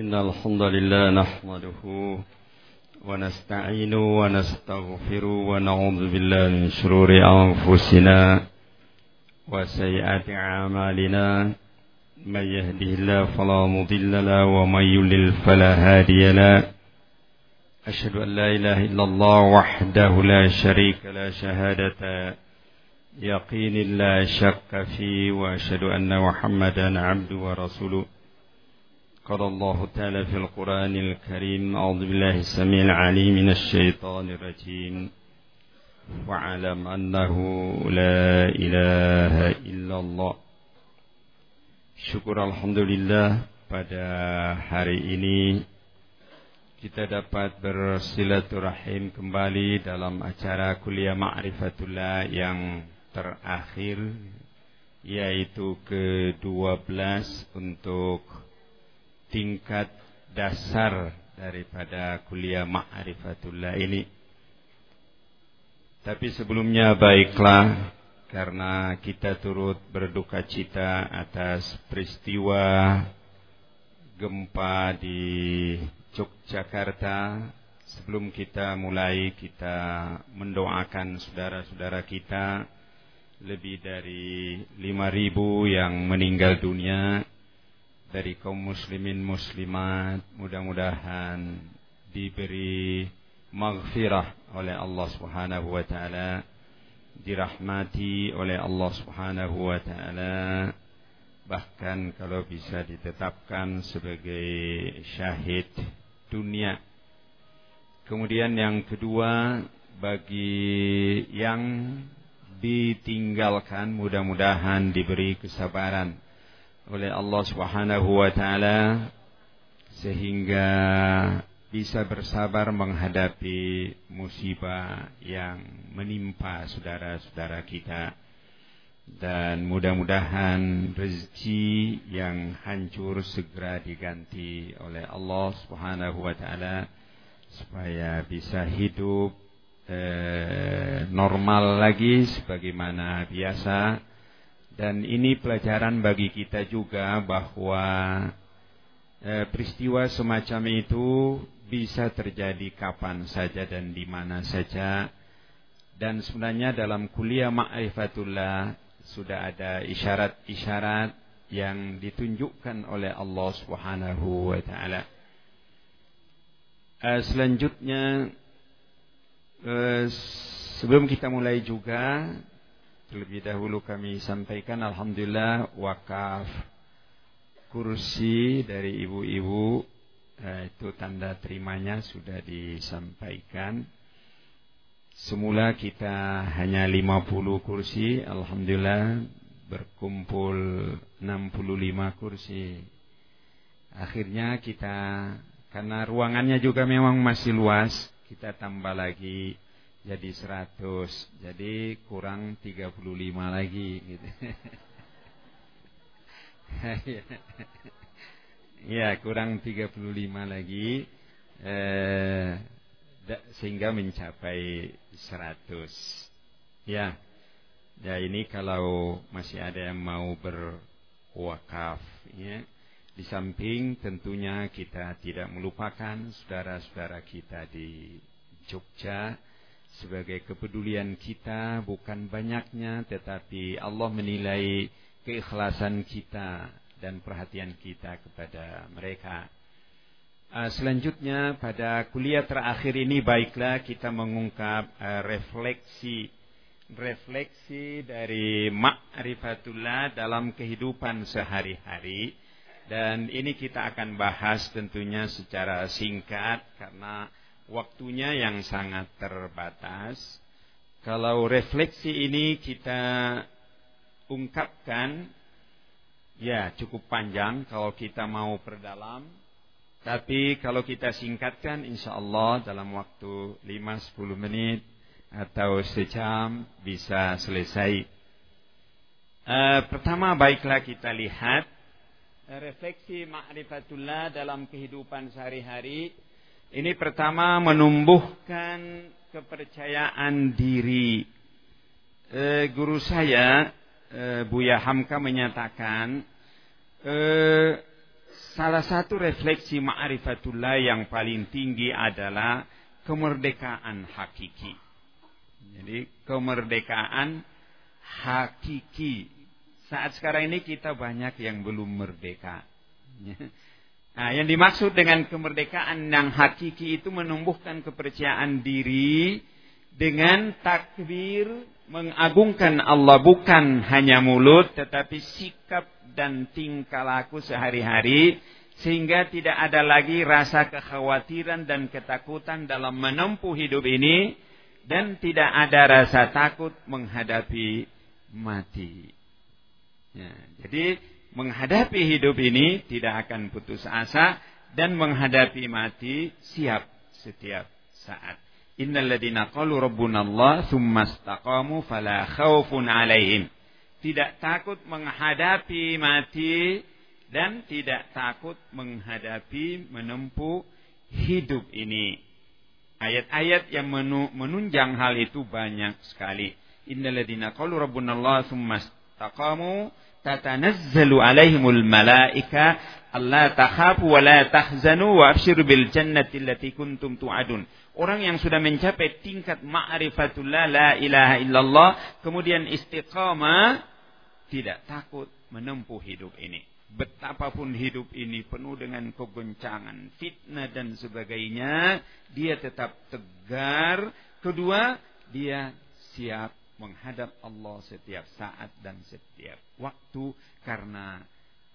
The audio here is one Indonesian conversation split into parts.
إن الحمد لله نحمده ونستعين ونستغفر ونعوذ بالله من شرور أنفسنا وسيئات أعمالنا. من يهده الله فلا مضل له ومن يضلل فلا هادي له. أشهد أن لا إله إلا الله وحده لا شريك لا شهادة يقين لا شك فيه وأشهد أن محمدا عبده ورسوله. قال الله تعالى في القرآن الكريم أعوذ بالله السميع العليم من الشيطان الرجيم واعلم أنه لا إله إلا الله Syukur Alhamdulillah pada hari ini kita dapat bersilaturahim kembali dalam acara kuliah Ma'rifatullah yang terakhir yaitu ke-12 untuk tingkat dasar daripada kuliah Ma'rifatullah ini. Tapi sebelumnya baiklah karena kita turut berduka cita atas peristiwa gempa di Yogyakarta. Sebelum kita mulai, kita mendoakan saudara-saudara kita lebih dari 5.000 yang meninggal dunia dari kaum muslimin muslimat. Mudah-mudahan diberi maghfirah oleh Allah Subhanahu wa taala dirahmati oleh Allah Subhanahu wa taala bahkan kalau bisa ditetapkan sebagai syahid dunia. Kemudian yang kedua bagi yang ditinggalkan mudah-mudahan diberi kesabaran oleh Allah Subhanahu wa taala sehingga bisa bersabar menghadapi musibah yang menimpa saudara-saudara kita. Dan mudah-mudahan rezeki yang hancur segera diganti oleh Allah Subhanahu wa taala supaya bisa hidup eh, normal lagi sebagaimana biasa dan ini pelajaran bagi kita juga bahwa eh, peristiwa semacam itu bisa terjadi kapan saja dan di mana saja. Dan sebenarnya dalam kuliah ma'rifatullah sudah ada isyarat-isyarat yang ditunjukkan oleh Allah Subhanahu wa taala. Uh, selanjutnya uh, sebelum kita mulai juga terlebih dahulu kami sampaikan alhamdulillah wakaf kursi dari ibu-ibu Nah, itu tanda terimanya sudah disampaikan. Semula kita hanya 50 kursi, alhamdulillah berkumpul 65 kursi. Akhirnya kita karena ruangannya juga memang masih luas, kita tambah lagi jadi 100. Jadi kurang 35 lagi gitu. Ya, kurang 35 lagi eh, sehingga mencapai 100. Ya. Ya, ini kalau masih ada yang mau berwakaf ya. Di samping tentunya kita tidak melupakan saudara-saudara kita di Jogja sebagai kepedulian kita bukan banyaknya tetapi Allah menilai keikhlasan kita dan perhatian kita kepada mereka. Uh, selanjutnya pada kuliah terakhir ini baiklah kita mengungkap uh, refleksi refleksi dari ma'rifatullah dalam kehidupan sehari-hari dan ini kita akan bahas tentunya secara singkat karena waktunya yang sangat terbatas. Kalau refleksi ini kita ungkapkan Ya, cukup panjang kalau kita mau perdalam. Tapi kalau kita singkatkan insya Allah dalam waktu 5-10 menit atau sejam bisa selesai. Uh, pertama baiklah kita lihat refleksi ma'rifatullah dalam kehidupan sehari-hari. Ini pertama menumbuhkan kepercayaan diri. Uh, guru saya uh, Buya Hamka menyatakan eh, salah satu refleksi ma'rifatullah yang paling tinggi adalah kemerdekaan hakiki. Jadi kemerdekaan hakiki. Saat sekarang ini kita banyak yang belum merdeka. Nah, yang dimaksud dengan kemerdekaan yang hakiki itu menumbuhkan kepercayaan diri dengan takbir mengagungkan Allah bukan hanya mulut tetapi sikap dan tingkah laku sehari-hari sehingga tidak ada lagi rasa kekhawatiran dan ketakutan dalam menempuh hidup ini dan tidak ada rasa takut menghadapi mati. Ya, jadi menghadapi hidup ini tidak akan putus asa dan menghadapi mati siap setiap saat. Innal ladzina qalu rabbuna Allah tsumma istaqamu fala khaufun 'alaihim. Tidak takut menghadapi mati dan tidak takut menghadapi menempuh hidup ini. Ayat-ayat yang menunjang hal itu banyak sekali. Innal ladzina qalu rabbuna Allah tsumma istaqamu tatanazzalu alaihimul malaika alla takhafu wa la tahzanu wa abshiru bil jannati allati kuntum tu'adun. Orang yang sudah mencapai tingkat ma'rifatullah la ilaha illallah kemudian istiqamah tidak takut menempuh hidup ini. Betapapun hidup ini penuh dengan kegoncangan, fitnah dan sebagainya, dia tetap tegar. Kedua, dia siap menghadap Allah setiap saat dan setiap waktu karena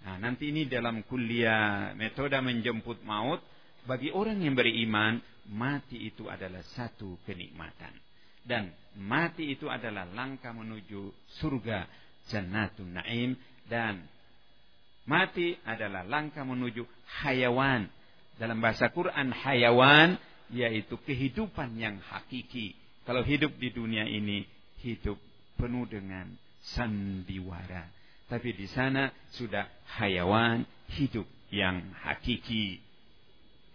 nah, nanti ini dalam kuliah metode menjemput maut bagi orang yang beriman mati itu adalah satu kenikmatan. Dan mati itu adalah langkah menuju surga jannatun naim. Dan mati adalah langkah menuju hayawan. Dalam bahasa Quran hayawan yaitu kehidupan yang hakiki. Kalau hidup di dunia ini hidup penuh dengan sandiwara. Tapi di sana sudah hayawan hidup yang hakiki.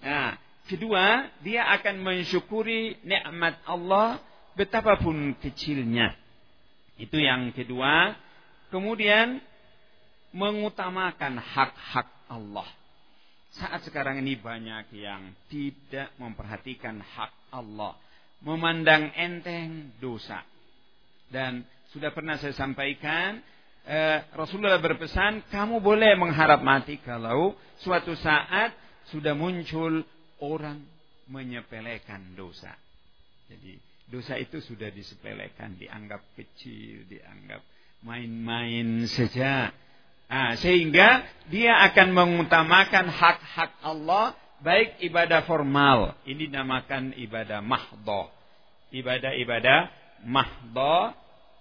Nah, kedua, dia akan mensyukuri nikmat Allah betapapun kecilnya. Itu yang kedua. Kemudian mengutamakan hak-hak Allah. Saat sekarang ini banyak yang tidak memperhatikan hak Allah. Memandang enteng dosa. Dan sudah pernah saya sampaikan, eh, Rasulullah berpesan, kamu boleh mengharap mati kalau suatu saat sudah muncul orang menyepelekan dosa. Jadi dosa itu sudah disepelekan, dianggap kecil, dianggap main-main saja. Nah, sehingga dia akan mengutamakan hak-hak Allah baik ibadah formal, ini dinamakan ibadah mahdoh. Ibadah-ibadah mahdoh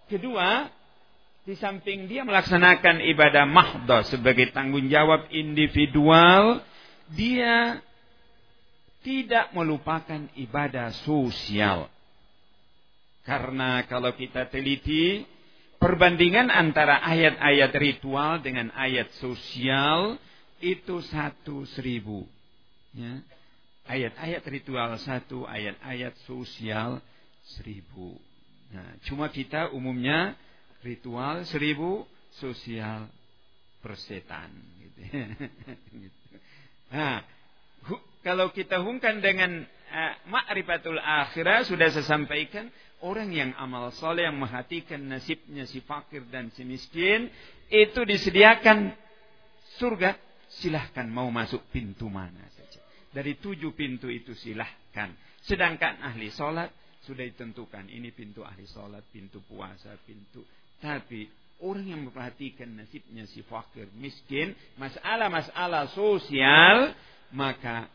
Kedua, di samping dia melaksanakan ibadah mahdoh sebagai tanggung jawab individual, dia tidak melupakan ibadah sosial. Karena kalau kita teliti, perbandingan antara ayat-ayat ritual dengan ayat sosial itu satu seribu. Ya. Ayat-ayat ritual satu, ayat-ayat sosial seribu. Nah, cuma kita umumnya ritual seribu sosial persetan. Gitu. Nah, kalau kita hubungkan dengan uh, ma'rifatul akhirah sudah saya sampaikan orang yang amal soleh yang memperhatikan nasibnya si fakir dan si miskin itu disediakan surga silahkan mau masuk pintu mana saja dari tujuh pintu itu silahkan sedangkan ahli solat sudah ditentukan ini pintu ahli sholat, pintu puasa, pintu. Tapi orang yang memperhatikan nasibnya si fakir, miskin, masalah-masalah sosial, maka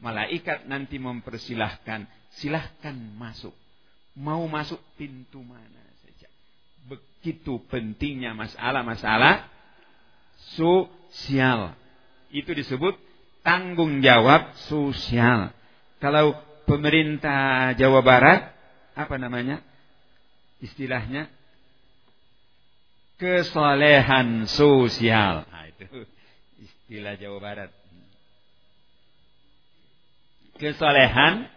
malaikat nanti mempersilahkan, silahkan masuk. Mau masuk pintu mana saja. Begitu pentingnya masalah-masalah sosial. Itu disebut tanggung jawab sosial. Kalau pemerintah Jawa Barat apa namanya? Istilahnya kesolehan sosial. Nah, itu istilah Jawa Barat. Kesolehan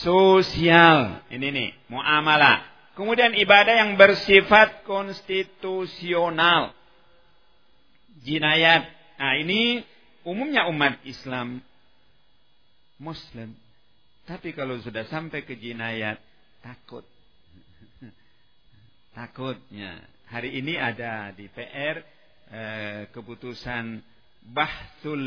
sosial. Ini nih, muamalah. Kemudian ibadah yang bersifat konstitusional. Jinayat. Nah, ini umumnya umat Islam Muslim. Tapi kalau sudah sampai ke jinayat, takut. Takutnya. Hari ini ada di PR eh, keputusan bahsul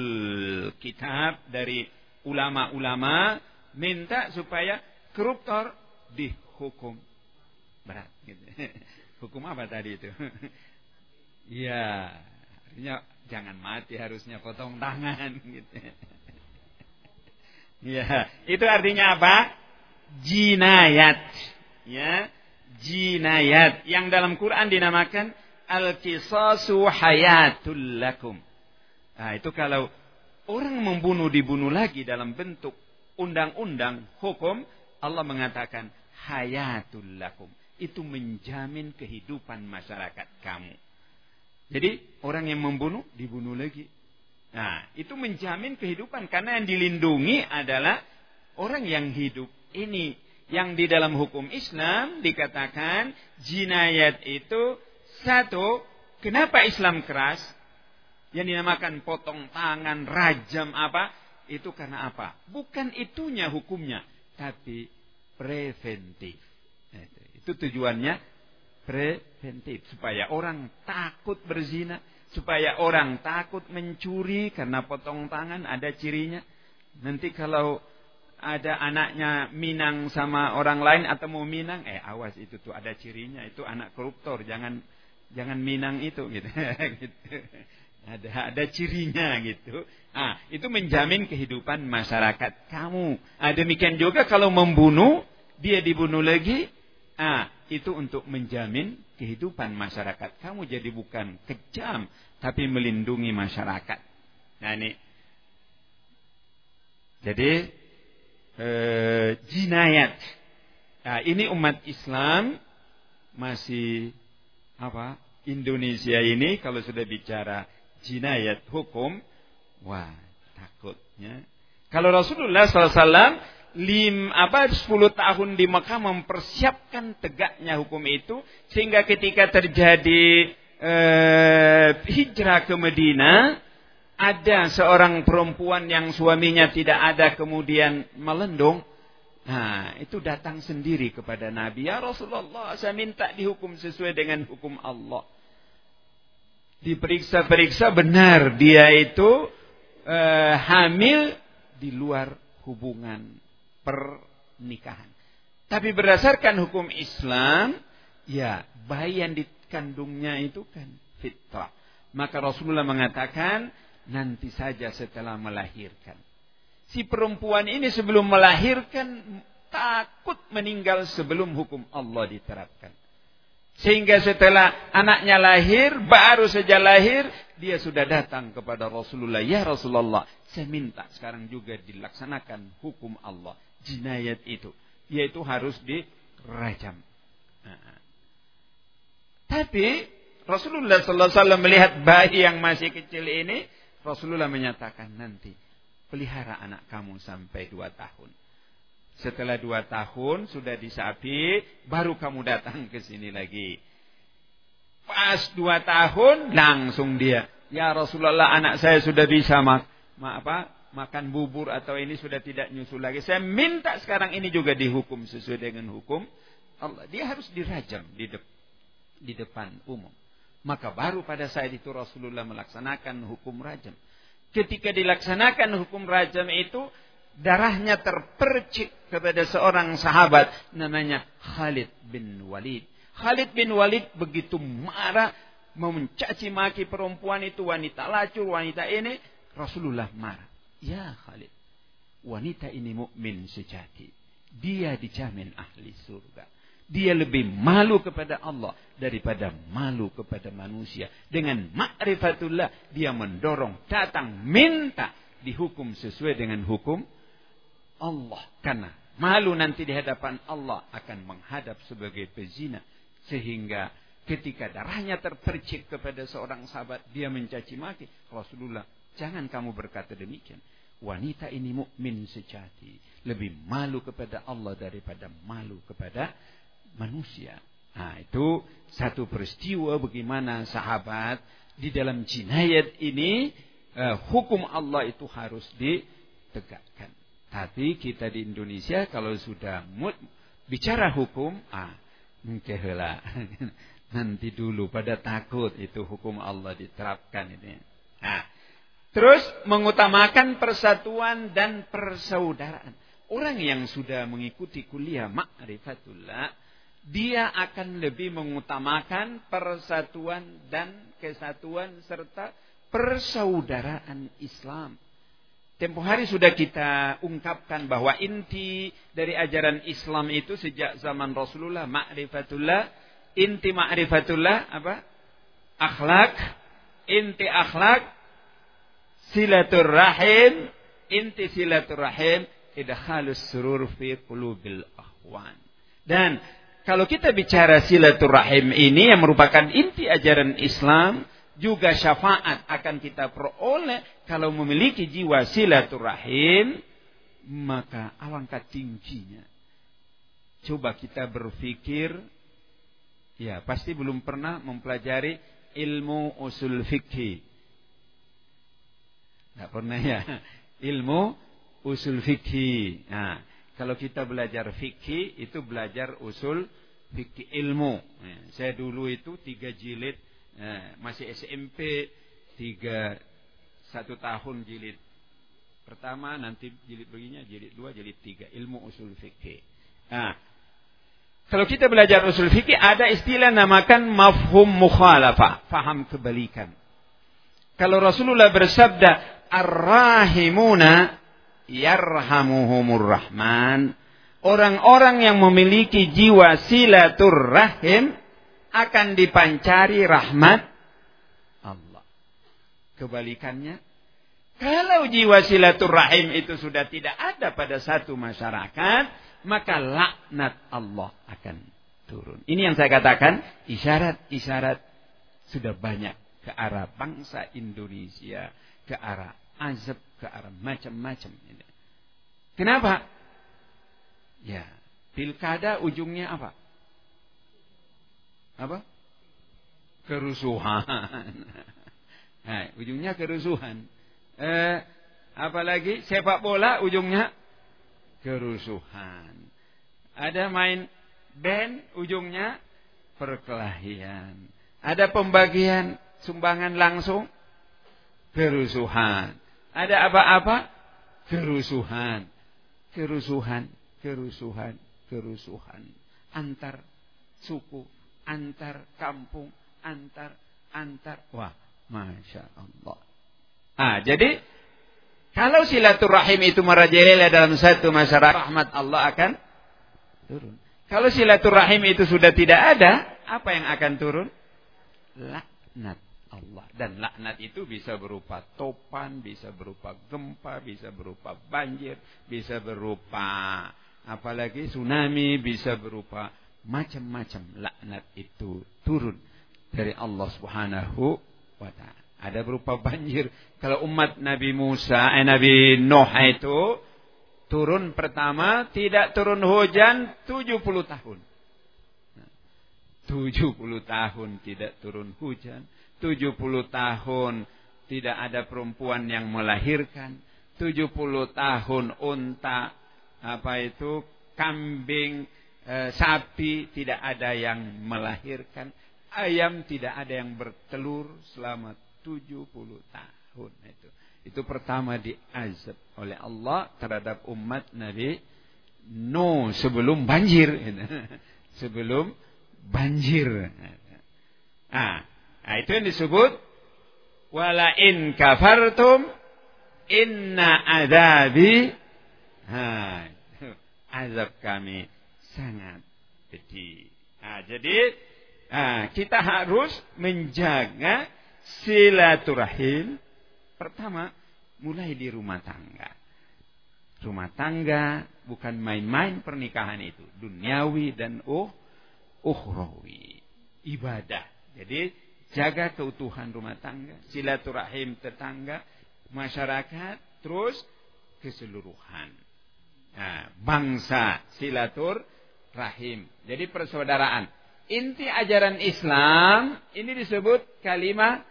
kitab dari ulama-ulama minta supaya koruptor dihukum berat gitu. Hukum apa tadi itu? Iya, artinya jangan mati harusnya potong tangan gitu. Ya, itu artinya apa? Jinayat. Ya, jinayat yang dalam Quran dinamakan al-qisasu hayatul lakum. Nah, itu kalau orang membunuh dibunuh lagi dalam bentuk undang-undang hukum, Allah mengatakan hayatul lakum. Itu menjamin kehidupan masyarakat kamu. Jadi orang yang membunuh dibunuh lagi. Nah, itu menjamin kehidupan karena yang dilindungi adalah orang yang hidup ini. Yang di dalam hukum Islam dikatakan jinayat itu satu, kenapa Islam keras? Yang dinamakan potong tangan, rajam apa? Itu karena apa? Bukan itunya hukumnya, tapi preventif. Nah, itu tujuannya preventif supaya orang takut berzina supaya orang takut mencuri karena potong tangan ada cirinya. Nanti kalau ada anaknya minang sama orang lain atau mau minang, eh awas itu tuh ada cirinya, itu anak koruptor, jangan jangan minang itu gitu. gitu. Ada ada cirinya gitu. Ah, itu menjamin kehidupan masyarakat kamu. Ah, demikian juga kalau membunuh, dia dibunuh lagi, ah, itu untuk menjamin kehidupan masyarakat. Kamu jadi bukan kejam, tapi melindungi masyarakat. Nah ini, jadi eh, jinayat. Nah ini umat Islam masih apa? Indonesia ini kalau sudah bicara jinayat hukum, wah takutnya. Kalau Rasulullah SAW lim apa 10 tahun di Mekah mempersiapkan tegaknya hukum itu sehingga ketika terjadi eh, hijrah ke Medina ada seorang perempuan yang suaminya tidak ada kemudian melendung. Nah itu datang sendiri kepada Nabi. Ya Rasulullah saya minta dihukum sesuai dengan hukum Allah. Diperiksa-periksa benar dia itu eh, hamil di luar hubungan pernikahan. Tapi berdasarkan hukum Islam, ya bayi yang dikandungnya itu kan fitrah. Maka Rasulullah mengatakan nanti saja setelah melahirkan. Si perempuan ini sebelum melahirkan takut meninggal sebelum hukum Allah diterapkan. Sehingga setelah anaknya lahir, baru saja lahir, dia sudah datang kepada Rasulullah. Ya Rasulullah, saya minta sekarang juga dilaksanakan hukum Allah jinayat itu. Yaitu harus dirajam. Nah. Tapi Rasulullah Sallallahu Alaihi Wasallam melihat bayi yang masih kecil ini, Rasulullah menyatakan nanti pelihara anak kamu sampai dua tahun. Setelah dua tahun sudah disapi, baru kamu datang ke sini lagi. Pas dua tahun langsung dia, ya Rasulullah anak saya sudah bisa mak, ma apa makan bubur atau ini sudah tidak nyusul lagi. Saya minta sekarang ini juga dihukum sesuai dengan hukum Allah. Dia harus dirajam di, de di depan umum. Maka baru pada saat itu Rasulullah melaksanakan hukum rajam. Ketika dilaksanakan hukum rajam itu, darahnya terpercik kepada seorang sahabat namanya Khalid bin Walid. Khalid bin Walid begitu marah mencaci maki perempuan itu wanita lacur, wanita ini. Rasulullah marah. Ya Khalid, wanita ini mukmin sejati. Dia dijamin ahli surga. Dia lebih malu kepada Allah daripada malu kepada manusia. Dengan ma'rifatullah dia mendorong, datang, minta dihukum sesuai dengan hukum Allah. Karena malu nanti di hadapan Allah akan menghadap sebagai pezina. Sehingga ketika darahnya terpercik kepada seorang sahabat, dia mencaci maki. Rasulullah, jangan kamu berkata demikian wanita ini mukmin sejati, lebih malu kepada Allah daripada malu kepada manusia. Nah, itu satu peristiwa bagaimana sahabat di dalam jinayat ini eh, hukum Allah itu harus ditegakkan. Tapi kita di Indonesia kalau sudah mut, bicara hukum, ah, mengkehelah. Nanti dulu pada takut itu hukum Allah diterapkan ini. Nah, terus mengutamakan persatuan dan persaudaraan. Orang yang sudah mengikuti kuliah ma'rifatullah, dia akan lebih mengutamakan persatuan dan kesatuan serta persaudaraan Islam. Tempo hari sudah kita ungkapkan bahwa inti dari ajaran Islam itu sejak zaman Rasulullah ma'rifatullah, inti ma'rifatullah apa? Akhlak, inti akhlak silaturrahim, inti silaturrahim idkhalus surur fi qulubil akhwan. Dan kalau kita bicara silaturrahim ini yang merupakan inti ajaran Islam, juga syafaat akan kita peroleh kalau memiliki jiwa silaturahim maka alangkah tingginya coba kita berpikir ya pasti belum pernah mempelajari ilmu usul fikih tidak pernah ya ilmu usul fikih nah kalau kita belajar fikih itu belajar usul fikih ilmu ya, saya dulu itu tiga jilid Nah, masih SMP tiga satu tahun jilid pertama nanti jilid begini jilid dua jilid tiga ilmu usul fikih. Nah, kalau kita belajar usul fikih ada istilah namakan mafhum mukhalafah, faham kebalikan. Kalau Rasulullah bersabda ar-rahimuna yarhamuhumur rahman, orang-orang yang memiliki jiwa silaturrahim akan dipancari rahmat Allah. Kebalikannya, kalau jiwa silaturahim itu sudah tidak ada pada satu masyarakat, maka laknat Allah akan turun. Ini yang saya katakan, isyarat-isyarat sudah banyak ke arah bangsa Indonesia, ke arah azab, ke arah macam-macam. Kenapa? Ya, pilkada ujungnya apa? apa? Kerusuhan. Nah, ujungnya kerusuhan. Eh, apalagi sepak bola ujungnya kerusuhan. Ada main band ujungnya perkelahian. Ada pembagian sumbangan langsung kerusuhan. Ada apa-apa kerusuhan. Kerusuhan, kerusuhan, kerusuhan antar suku, antar kampung, antar antar. Wah, masya Allah. Ah, jadi kalau silaturahim itu merajalela dalam satu masyarakat, rahmat Allah akan turun. Kalau silaturahim itu sudah tidak ada, apa yang akan turun? Laknat Allah. Dan laknat itu bisa berupa topan, bisa berupa gempa, bisa berupa banjir, bisa berupa apalagi tsunami, bisa berupa macam-macam laknat itu turun dari Allah Subhanahu wa taala. Ada berupa banjir. Kalau umat Nabi Musa, eh, Nabi Nuh itu turun pertama tidak turun hujan 70 tahun. 70 tahun tidak turun hujan, 70 tahun tidak ada perempuan yang melahirkan, 70 tahun unta apa itu kambing e, sapi tidak ada yang melahirkan, ayam tidak ada yang bertelur selama 70 tahun itu. Itu pertama diazab oleh Allah terhadap umat Nabi No sebelum banjir. sebelum banjir. Ah, nah, itu yang disebut wala in kafartum inna adabi ha, azab kami sangat pedih. Nah, jadi nah, kita harus menjaga silaturahim. Pertama, mulai di rumah tangga. Rumah tangga bukan main-main pernikahan itu, duniawi dan uh ukhrawi. Ibadah. Jadi jaga keutuhan rumah tangga, silaturahim tetangga, masyarakat, terus keseluruhan. Nah, bangsa silatur rahim. Jadi persaudaraan. Inti ajaran Islam ini disebut kalimat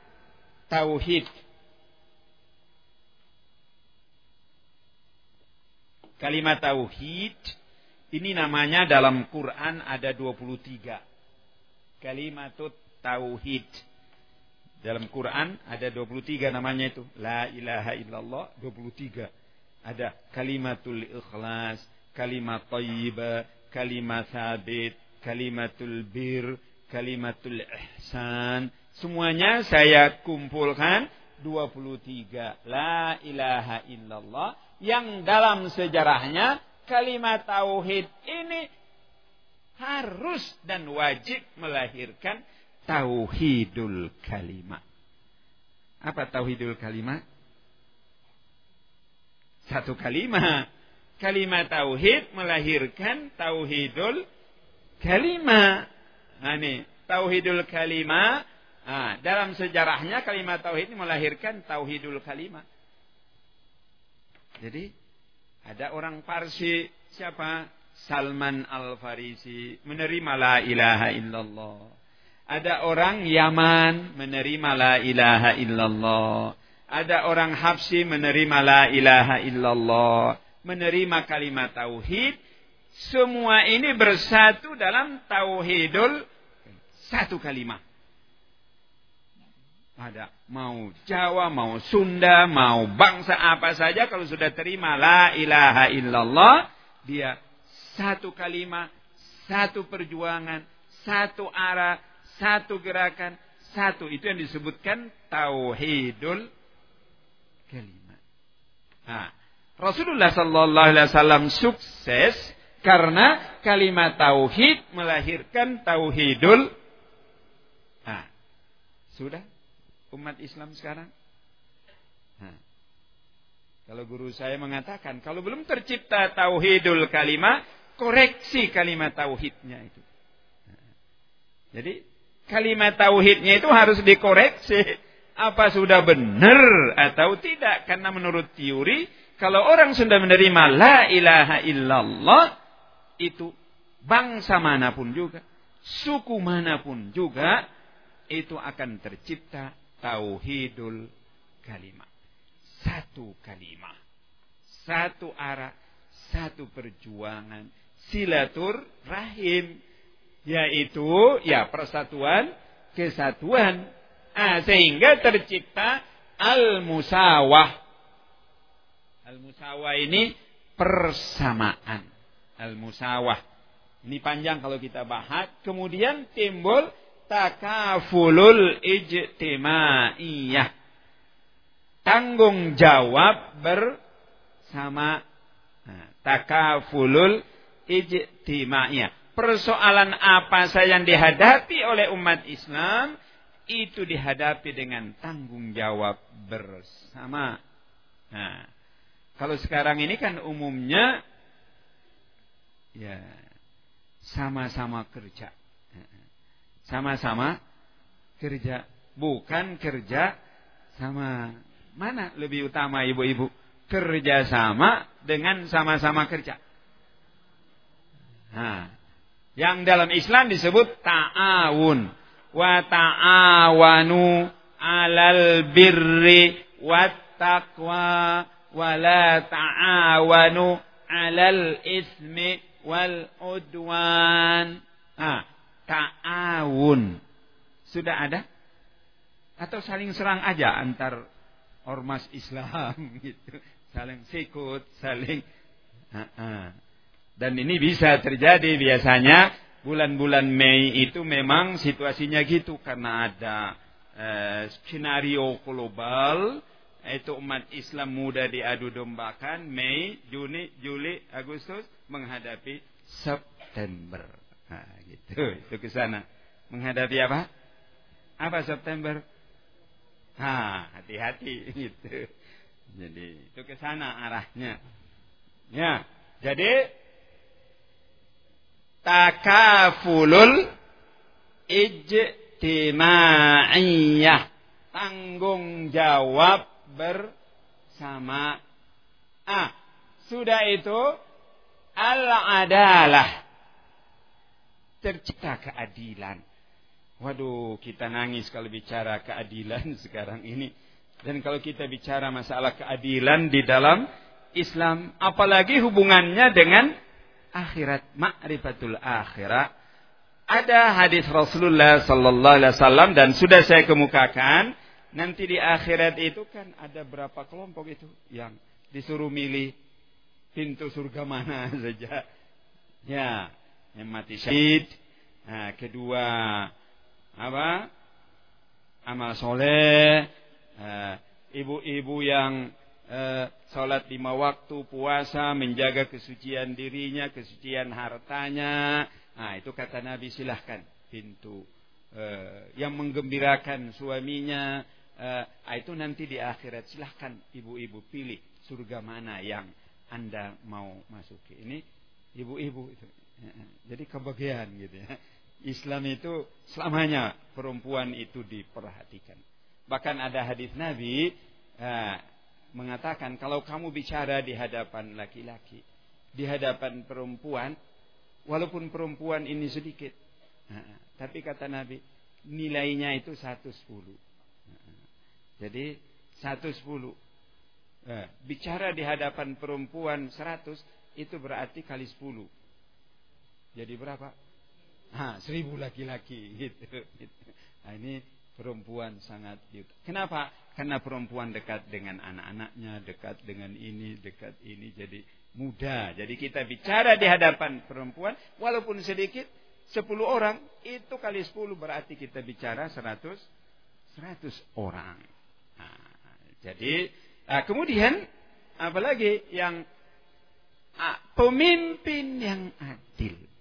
tauhid. Kalimat tauhid ini namanya dalam Quran ada 23. Kalimat tauhid. Dalam Quran ada 23 namanya itu. La ilaha illallah 23. Ada kalimatul ikhlas, kalimat thayyibah, kalimat sabit, kalimatul bir, kalimatul ihsan. Semuanya saya kumpulkan 23. La ilaha illallah. Yang dalam sejarahnya kalimat tauhid ini harus dan wajib melahirkan tauhidul kalimat. Apa tauhidul kalimat? Satu kalimat. Kalimat tauhid melahirkan tauhidul kalimat. Nah ini, tauhidul kalimat. Nah, dalam sejarahnya kalimat tauhid ini melahirkan tauhidul kalimat. Jadi ada orang Parsi siapa? Salman Al-Farisi menerima la ilaha illallah. Ada orang Yaman menerima la ilaha illallah. Ada orang Habsi menerima la ilaha illallah. Menerima kalimat tauhid. Semua ini bersatu dalam tauhidul satu kalimat. Ada mau Jawa, mau Sunda, mau bangsa apa saja kalau sudah terima la ilaha illallah, dia satu kalimat, satu perjuangan, satu arah, satu gerakan, satu. Itu yang disebutkan tauhidul kalimat. Nah, Rasulullah sallallahu alaihi wasallam sukses karena kalimat tauhid melahirkan tauhidul. Nah, sudah umat Islam sekarang? Nah, kalau guru saya mengatakan kalau belum tercipta tauhidul kalimat, koreksi kalimat tauhidnya itu. Jadi kalimat tauhidnya itu harus dikoreksi. Apa sudah benar atau tidak? Karena menurut teori, kalau orang sudah menerima la ilaha illallah, itu bangsa mana pun juga, suku mana pun juga, itu akan tercipta tauhidul kalimat. Satu kalimat. Satu arah. Satu perjuangan. Silatur rahim yaitu ya persatuan kesatuan ah, sehingga tercipta al musawah al musawah ini persamaan al musawah ini panjang kalau kita bahas kemudian timbul takafulul ijtimaiyah tanggung jawab bersama nah, takafulul ijtimaiyah persoalan apa saja yang dihadapi oleh umat Islam itu dihadapi dengan tanggung jawab bersama. Nah, kalau sekarang ini kan umumnya ya sama-sama kerja. Sama-sama kerja, bukan kerja sama mana lebih utama ibu-ibu? Kerja sama dengan sama-sama kerja. Nah, yang dalam Islam disebut ta'awun. Wa ta'awanu alal birri wa taqwa wa la ta'awanu alal ismi wal udwan. Nah, ta'awun. Sudah ada? Atau saling serang aja antar ormas Islam gitu. Saling sikut, saling. Dan ini bisa terjadi biasanya bulan-bulan Mei itu memang situasinya gitu karena ada eh, skenario global itu umat Islam muda diadu dombakan Mei, Juni, Juli, Agustus menghadapi September. Nah, gitu. Itu ke sana. Menghadapi apa? Apa September? Nah, hati-hati gitu. Jadi itu ke sana arahnya. Ya, jadi takafulul ijtimaiyah tanggung jawab bersama ah sudah itu al adalah tercipta keadilan waduh kita nangis kalau bicara keadilan sekarang ini dan kalau kita bicara masalah keadilan di dalam Islam, apalagi hubungannya dengan akhirat, ma'rifatul akhirat. Ada hadis Rasulullah sallallahu alaihi wasallam dan sudah saya kemukakan, nanti di akhirat itu kan ada berapa kelompok itu yang disuruh milih pintu surga mana saja. Ya, yang mati syahid. Nah, kedua apa? Amal soleh. Eh, ibu-ibu yang eh, sholat lima waktu, puasa, menjaga kesucian dirinya, kesucian hartanya. Nah, itu kata Nabi silahkan pintu eh, yang menggembirakan suaminya. Eh, itu nanti di akhirat silahkan ibu-ibu pilih surga mana yang anda mau masuki. Ini ibu-ibu itu. Jadi kebahagiaan gitu ya. Islam itu selamanya perempuan itu diperhatikan. Bahkan ada hadis Nabi eh, mengatakan kalau kamu bicara di hadapan laki-laki, di hadapan perempuan, walaupun perempuan ini sedikit, nah, tapi kata Nabi nilainya itu 110. Nah, jadi 110. Nah, bicara di hadapan perempuan 100 itu berarti kali 10. Jadi berapa? Ha, seribu laki-laki gitu. Nah, ini perempuan sangat Kenapa? Karena perempuan dekat dengan anak-anaknya, dekat dengan ini, dekat ini, jadi mudah. Jadi kita bicara di hadapan perempuan, walaupun sedikit, sepuluh orang, itu kali sepuluh berarti kita bicara seratus, seratus orang. Nah, jadi nah, kemudian apalagi yang ah, pemimpin yang adil.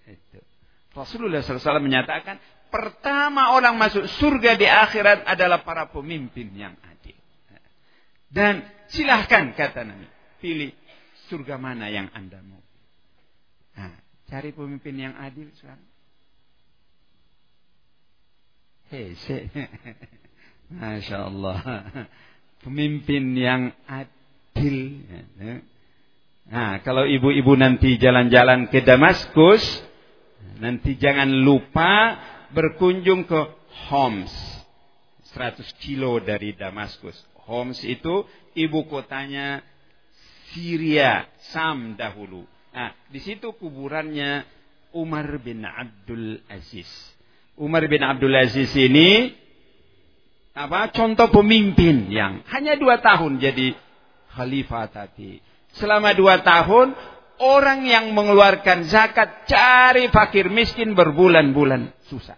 Rasulullah SAW menyatakan pertama orang masuk surga di akhirat adalah para pemimpin yang adil. Dan silahkan kata Nabi, pilih surga mana yang anda mau. Nah, cari pemimpin yang adil sekarang. Hese. Masya Allah. Pemimpin yang adil. Nah, kalau ibu-ibu nanti jalan-jalan ke Damaskus, nanti jangan lupa berkunjung ke Homs. 100 kilo dari Damaskus. Homs itu ibu kotanya Syria, Sam dahulu. Nah, di situ kuburannya Umar bin Abdul Aziz. Umar bin Abdul Aziz ini apa contoh pemimpin yang hanya dua tahun jadi khalifah tadi. Selama dua tahun orang yang mengeluarkan zakat cari fakir miskin berbulan-bulan. Susah.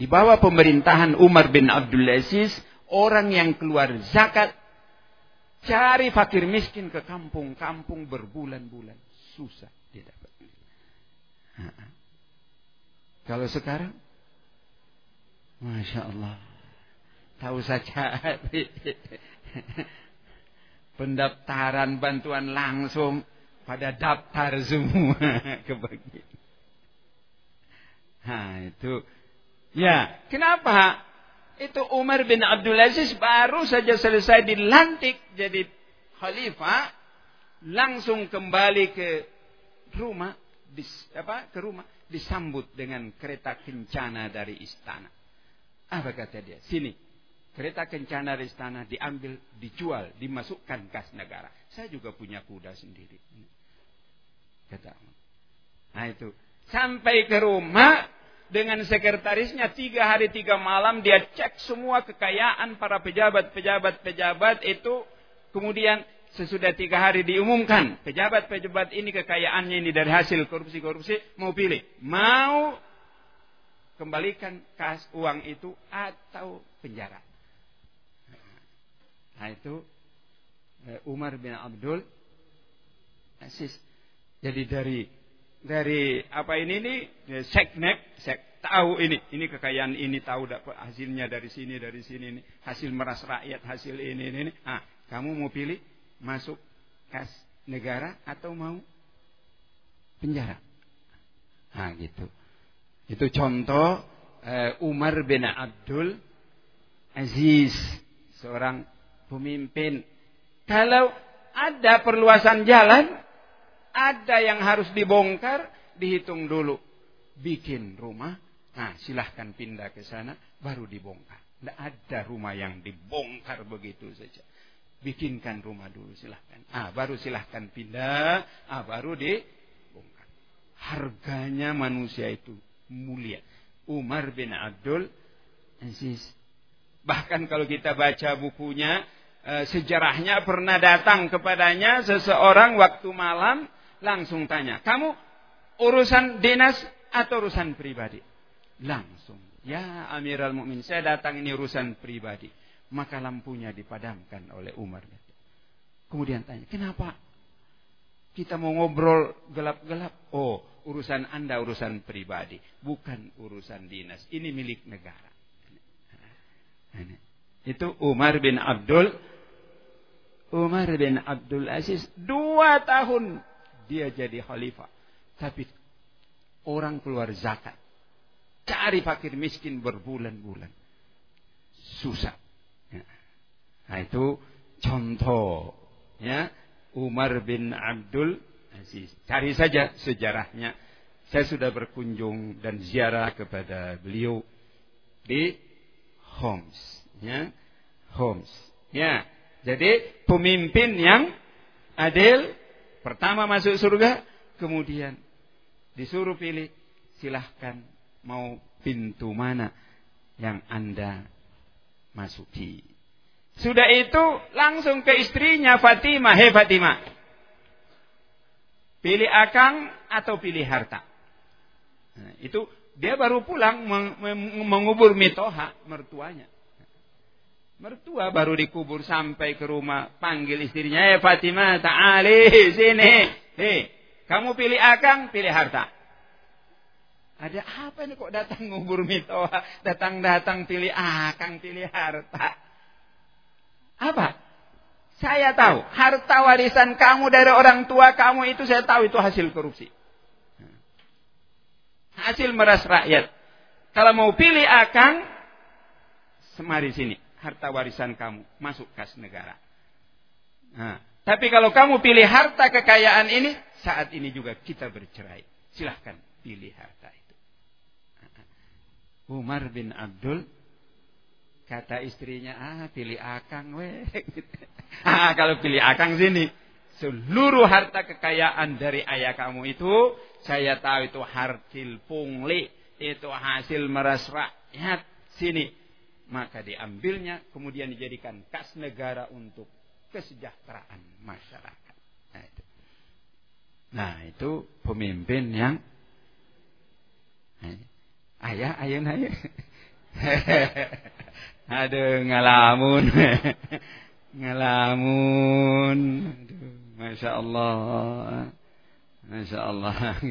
Di bawah pemerintahan Umar bin Abdul Aziz, orang yang keluar zakat cari fakir miskin ke kampung-kampung berbulan-bulan. Susah. Dia dapat. Kalau sekarang, masya Allah, tahu saja pendaftaran bantuan langsung pada daftar semua kebagian. Nah itu Ya, kenapa? Itu Umar bin Abdul Aziz baru saja selesai dilantik jadi khalifah, langsung kembali ke rumah, dis, apa? Ke rumah disambut dengan kereta kencana dari istana. Apa kata dia? Sini, kereta kencana dari istana diambil, dijual, dimasukkan kas negara. Saya juga punya kuda sendiri. Kata Nah itu. Sampai ke rumah, dengan sekretarisnya tiga hari tiga malam dia cek semua kekayaan para pejabat pejabat pejabat itu kemudian sesudah tiga hari diumumkan pejabat pejabat ini kekayaannya ini dari hasil korupsi korupsi mau pilih mau kembalikan kas uang itu atau penjara nah itu eh, Umar bin Abdul Aziz. Jadi dari dari apa ini nih? Seknek sek tahu ini. Ini kekayaan ini tahu dapat hasilnya dari sini dari sini ini hasil meras rakyat hasil ini ini, ini. ah kamu mau pilih masuk kas negara atau mau penjara? Nah gitu. Itu contoh uh, Umar bin Abdul Aziz seorang pemimpin kalau ada perluasan jalan ada yang harus dibongkar, dihitung dulu. Bikin rumah, nah silahkan pindah ke sana, baru dibongkar. Tidak ada rumah yang dibongkar begitu saja. bikinkan rumah dulu silahkan. Ah, baru silahkan pindah. Ah, baru dibongkar. Harganya manusia itu mulia. Umar bin Abdul Aziz. Bahkan kalau kita baca bukunya, e, sejarahnya pernah datang kepadanya seseorang waktu malam langsung tanya, kamu urusan dinas atau urusan pribadi? Langsung. Ya Amirul Mukmin, saya datang ini urusan pribadi. Maka lampunya dipadamkan oleh Umar. Kemudian tanya, kenapa? Kita mau ngobrol gelap-gelap. Oh, urusan Anda urusan pribadi. Bukan urusan dinas. Ini milik negara. Itu Umar bin Abdul. Umar bin Abdul Aziz. Dua tahun dia jadi khalifah. Tapi orang keluar zakat. Cari fakir miskin berbulan-bulan. Susah. Nah itu contoh ya Umar bin Abdul Aziz. Cari saja sejarahnya. Saya sudah berkunjung dan ziarah kepada beliau di Homs, ya. Homs. Ya. Jadi pemimpin yang adil pertama masuk surga, kemudian disuruh pilih silahkan mau pintu mana yang Anda masuki. Sudah itu langsung ke istrinya Fatimah. Hei Fatimah. Pilih akang atau pilih harta. Nah, itu dia baru pulang mengubur mitoha mertuanya. Mertua baru dikubur sampai ke rumah panggil istrinya, "Eh Fatimah, ta'ali sini. Hei, kamu pilih akang, pilih harta." Ada apa ini kok datang ngubur mitoha, datang-datang pilih akang, pilih harta. Apa? Saya tahu, harta warisan kamu dari orang tua kamu itu saya tahu itu hasil korupsi. Hasil meras rakyat. Kalau mau pilih akang, semari sini. Harta warisan kamu masuk kas negara. Nah, tapi kalau kamu pilih harta kekayaan ini, saat ini juga kita bercerai. Silahkan pilih harta itu. Umar bin Abdul Kata istrinya, ah pilih akang weh. ah kalau pilih akang sini. Seluruh harta kekayaan dari ayah kamu itu, saya tahu itu hartil pungli. Itu hasil meras rakyat. Sini. Maka diambilnya, kemudian dijadikan kas negara untuk kesejahteraan masyarakat. Nah itu, nah, itu pemimpin yang ayah, ayah, ayah. Aduh ngalamun. ngalamun. Aduh, Masya Allah. Masya Allah.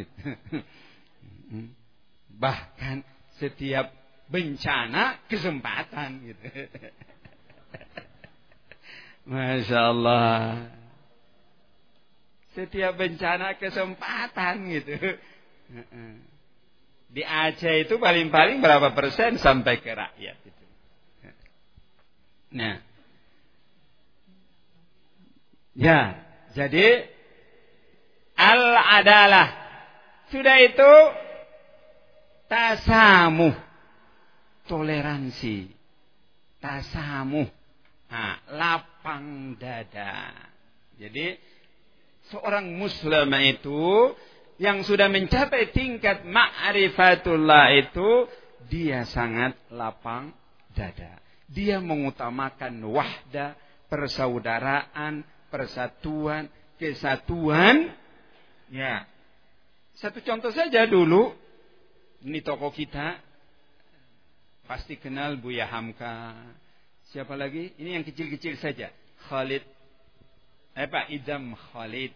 Bahkan setiap bencana kesempatan gitu. Masya Allah. Setiap bencana kesempatan gitu. Di Aceh itu paling-paling berapa persen sampai ke rakyat itu. Nah. Ya, jadi al-adalah. Sudah itu tasamuh. Toleransi. Tasamuh. Nah, lapang dada. Jadi seorang muslim itu yang sudah mencapai tingkat ma'rifatullah itu dia sangat lapang dada. Dia mengutamakan wahda, persaudaraan, persatuan, kesatuan. Ya. Satu contoh saja dulu. Ini toko kita. Pasti kenal Buya Hamka. Siapa lagi? Ini yang kecil-kecil saja. Khalid. Eh Pak Idam Khalid.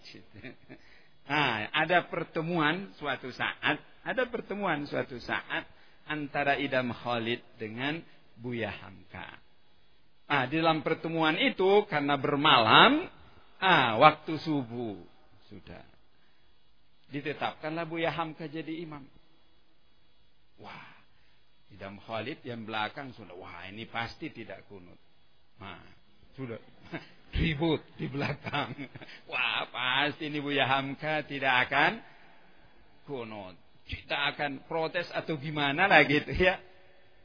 Nah, ada pertemuan suatu saat. Ada pertemuan suatu saat. Antara Idam Khalid dengan Buya Hamka. Ah, dalam pertemuan itu karena bermalam, ah, waktu subuh sudah ditetapkanlah Buya Hamka jadi imam. Wah, Idam Khalid yang belakang sudah, wah ini pasti tidak kunut. Nah, sudah ribut di belakang. Wah, pasti ini Buya Hamka tidak akan kunut. Kita akan protes atau gimana lah gitu ya.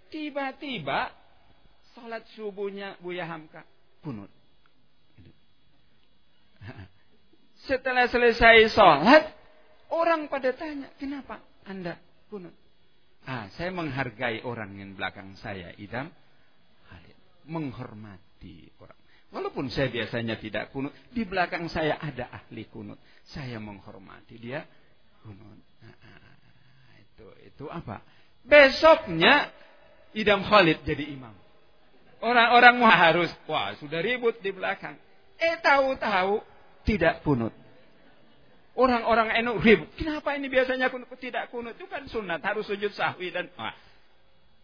Tiba-tiba salat subuhnya Buya Hamka kunut. Setelah selesai sholat, orang pada tanya, kenapa anda kunut? Ah, saya menghargai orang yang belakang saya, idam. Menghormati orang. Walaupun saya biasanya tidak kunut, di belakang saya ada ahli kunut. Saya menghormati dia kunut. Nah, itu itu apa? Besoknya Idam Khalid jadi imam. Orang-orang harus, wah sudah ribut di belakang. Eh tahu-tahu tidak kunut. Orang-orang enu ribut. Kenapa ini biasanya kunut tidak kunut? Itu kan sunat harus sujud sahwi dan wah.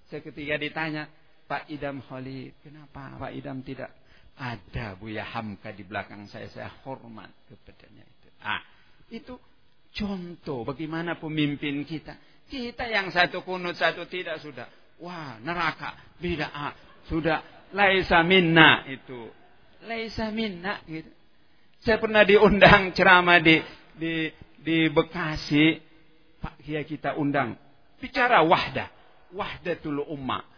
Saya ketika ditanya, Pak Idam Khalid, kenapa Pak Idam tidak ada Buya Hamka di belakang saya, saya hormat kepadanya itu. Ah, itu contoh bagaimana pemimpin kita. Kita yang satu kunut, satu tidak sudah. Wah, neraka, bid'ah, sudah laisa minna itu. Laisa minna gitu. Saya pernah diundang ceramah di di di Bekasi, Pak Kiai kita undang bicara wahdah, wahdatul ummah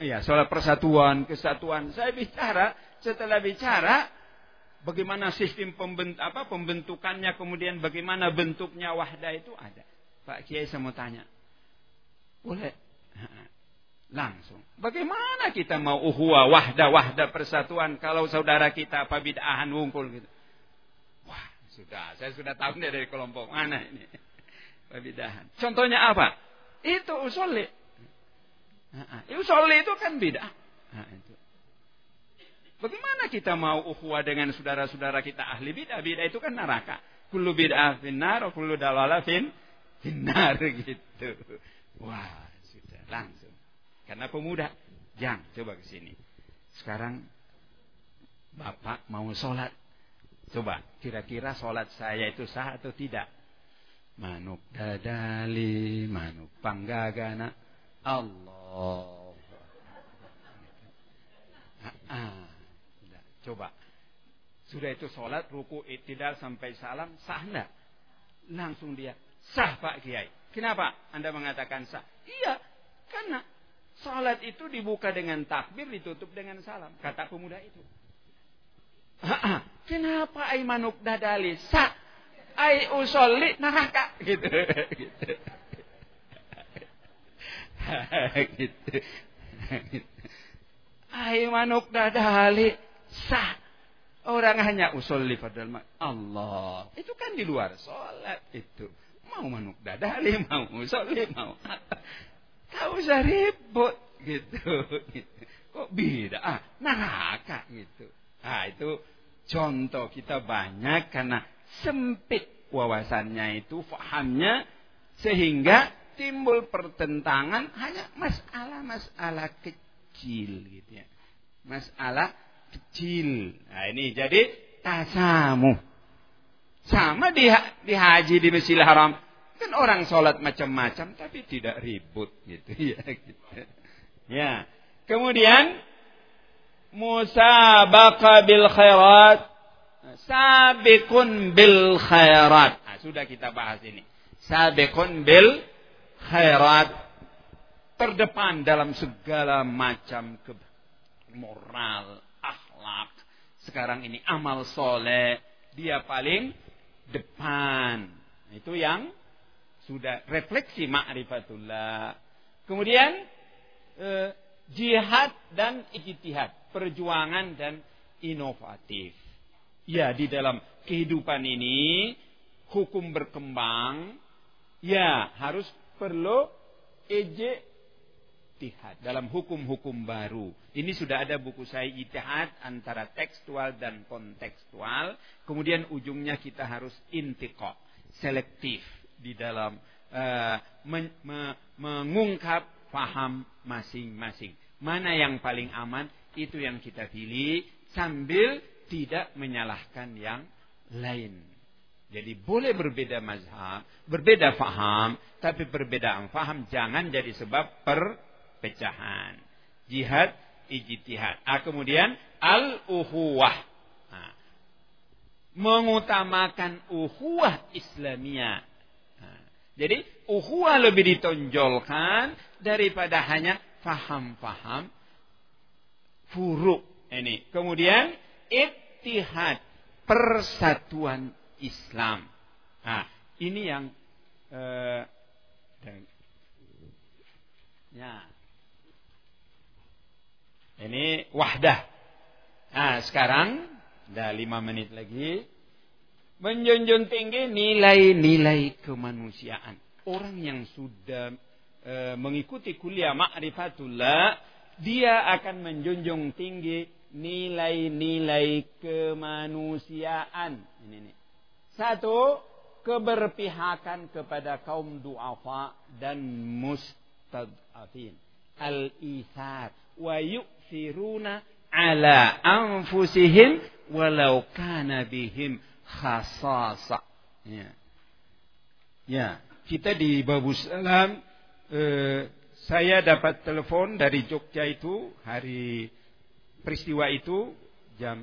ya soal persatuan, kesatuan. Saya bicara, setelah bicara bagaimana sistem pembent, apa, pembentukannya, kemudian bagaimana bentuknya wahda itu ada. Pak Kiai saya mau tanya. Boleh? Langsung. Bagaimana kita mau uhuwa, wahda, wahda persatuan kalau saudara kita apa bid'ahan wungkul gitu. Sudah. Saya sudah tahu dari kelompok mana ini. Pabidahan. Contohnya apa? Itu usul itu soleh itu kan itu. Bagaimana kita mau ukhuwah dengan saudara-saudara kita ahli bid'ah? Bid'ah itu kan neraka. Kullu bid'ah finnar, kullu dalala fin finnar gitu. Wah, sudah langsung. Karena pemuda, jang coba ke sini. Sekarang Bapak mau sholat. Coba, kira-kira sholat saya itu sah atau tidak? Manuk dadali, manuk panggagana. Allah. Ah, Coba. Sudah itu sholat, ruku, itidal sampai salam, sah enggak? Langsung dia, sah Pak Kiai. Kenapa Anda mengatakan sah? Iya, karena sholat itu dibuka dengan takbir, ditutup dengan salam. Kata pemuda itu. Kenapa Aimanuk dadali sah? Ai usolli neraka gitu. gitu. gitu. Hai manuk dadali sah. Orang hanya usolli padahal Allah. Itu kan di luar sholat itu. Mau manuk dadali, mau usolli, mau apa. Kau usah ribut gitu. gitu. Kok beda? Ah, neraka gitu. Ah, itu contoh kita banyak karena sempit wawasannya itu, fahamnya sehingga timbul pertentangan hanya masalah-masalah kecil gitu ya. Masalah kecil. Nah ini jadi tasamu. Sama di, di haji di Masjidil Haram. Kan orang sholat macam-macam tapi tidak ribut gitu ya. Gitu. Ya. Kemudian musabaka bil khairat. Sabikun bil khairat. Nah, sudah kita bahas ini. Sabikun bil khairat terdepan dalam segala macam ke moral, akhlak. Sekarang ini amal soleh, dia paling depan. Itu yang sudah refleksi ma'rifatullah. Kemudian eh, jihad dan ijtihad, perjuangan dan inovatif. Ya, di dalam kehidupan ini hukum berkembang, ya harus perlu ijtihad dalam hukum-hukum baru. Ini sudah ada buku saya ijtihad antara tekstual dan kontekstual. Kemudian ujungnya kita harus intiqo, selektif di dalam uh, men, me, mengungkap faham masing-masing. Mana yang paling aman itu yang kita pilih sambil tidak menyalahkan yang lain. Jadi boleh berbeda mazhab, berbeda faham, tapi perbedaan faham jangan jadi sebab perpecahan. Jihad, ijtihad. Ah, kemudian al-uhuwah. Nah, mengutamakan uhuwah Islamiyah. Nah, jadi uhuwah lebih ditonjolkan daripada hanya faham-faham furuk ini. Kemudian ittihad persatuan Islam. Nah, ini yang eh, ya. Ini wahdah. Nah, sekarang dah lima menit lagi menjunjung tinggi nilai-nilai kemanusiaan. Orang yang sudah e, mengikuti kuliah ma'rifatullah, dia akan menjunjung tinggi nilai-nilai kemanusiaan. Ini nih. Satu, keberpihakan kepada kaum du'afa dan mustad'afin. Al-ithar wa yu'thiruna ala anfusihim walau kana bihim khasasa. Ya. Ya, kita di Babu Salam eh, saya dapat telepon dari Jogja itu hari peristiwa itu jam